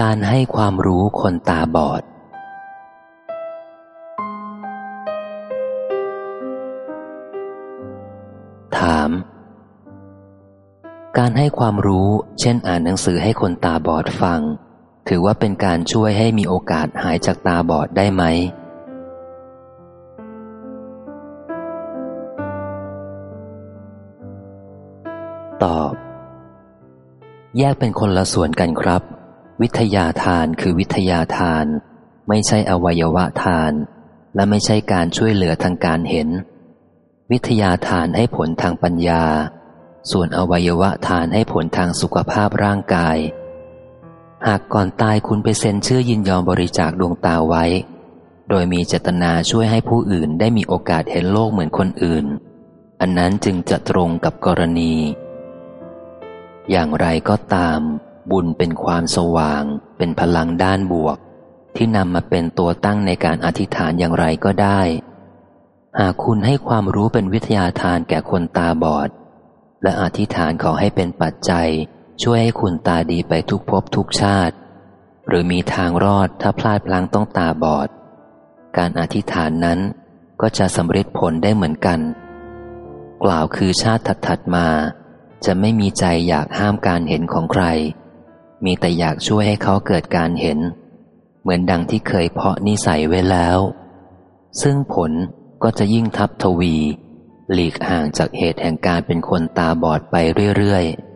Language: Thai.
การให้ความรู้คนตาบอด ถาม การให้ความรู้ เช่นอ่านหนังสือให้คนตาบอดฟัง ถือว่าเป็นการช่วยให้มีโอกาสหายจากตาบอดได้ไหม ตอบ แยกเป็นคนละส่วนกันครับ วิทยาทานคือวิทยาทาน ไม่ใช่อวัยวะทาน และไม่ใช่การช่วยเหลือทางการเห็น วิทยาทานให้ผลทางปัญญา ส่วนอวัยวะทานให้ผลทางสุขภาพร่างกาย หากก่อนตายคุณไปเซ็นเชื่อยินยอมบริจาคดวงตาไว้ โดยมีเจตนาช่วยให้ผู้อื่นได้มีโอกาสเห็นโลกเหมือนคนอื่น อันนั้นจึงจะตรงกับกรณี อย่างไรก็ตาม บุญเป็นความสว่าง เป็นพลังด้านบวก ที่นำมาเป็นตัวตั้งในการอธิษฐานอย่างไรก็ได้ หากคุณให้ความรู้เป็นวิทยาทานแก่คนตาบอด และอธิษฐานขอให้เป็นปัจจัย ช่วยให้คุณตาดีไปทุกภพทุกชาติ หรือมีทางรอดถ้าพลาดพลั้งต้องตาบอด การอธิษฐานนั้นก็จะสำเร็จผลได้เหมือนกัน กล่าวคือชาติถัดๆมาจะไม่มีใจอยากห้ามการเห็นของใคร มีแต่อยากช่วยให้เขาเกิดการเห็น เหมือนดังที่เคยเพาะนิสัยไว้แล้ว ซึ่งผลก็จะยิ่งทับทวี หลีกห่างจากเหตุแห่งการเป็นคนตาบอดไปเรื่อยๆ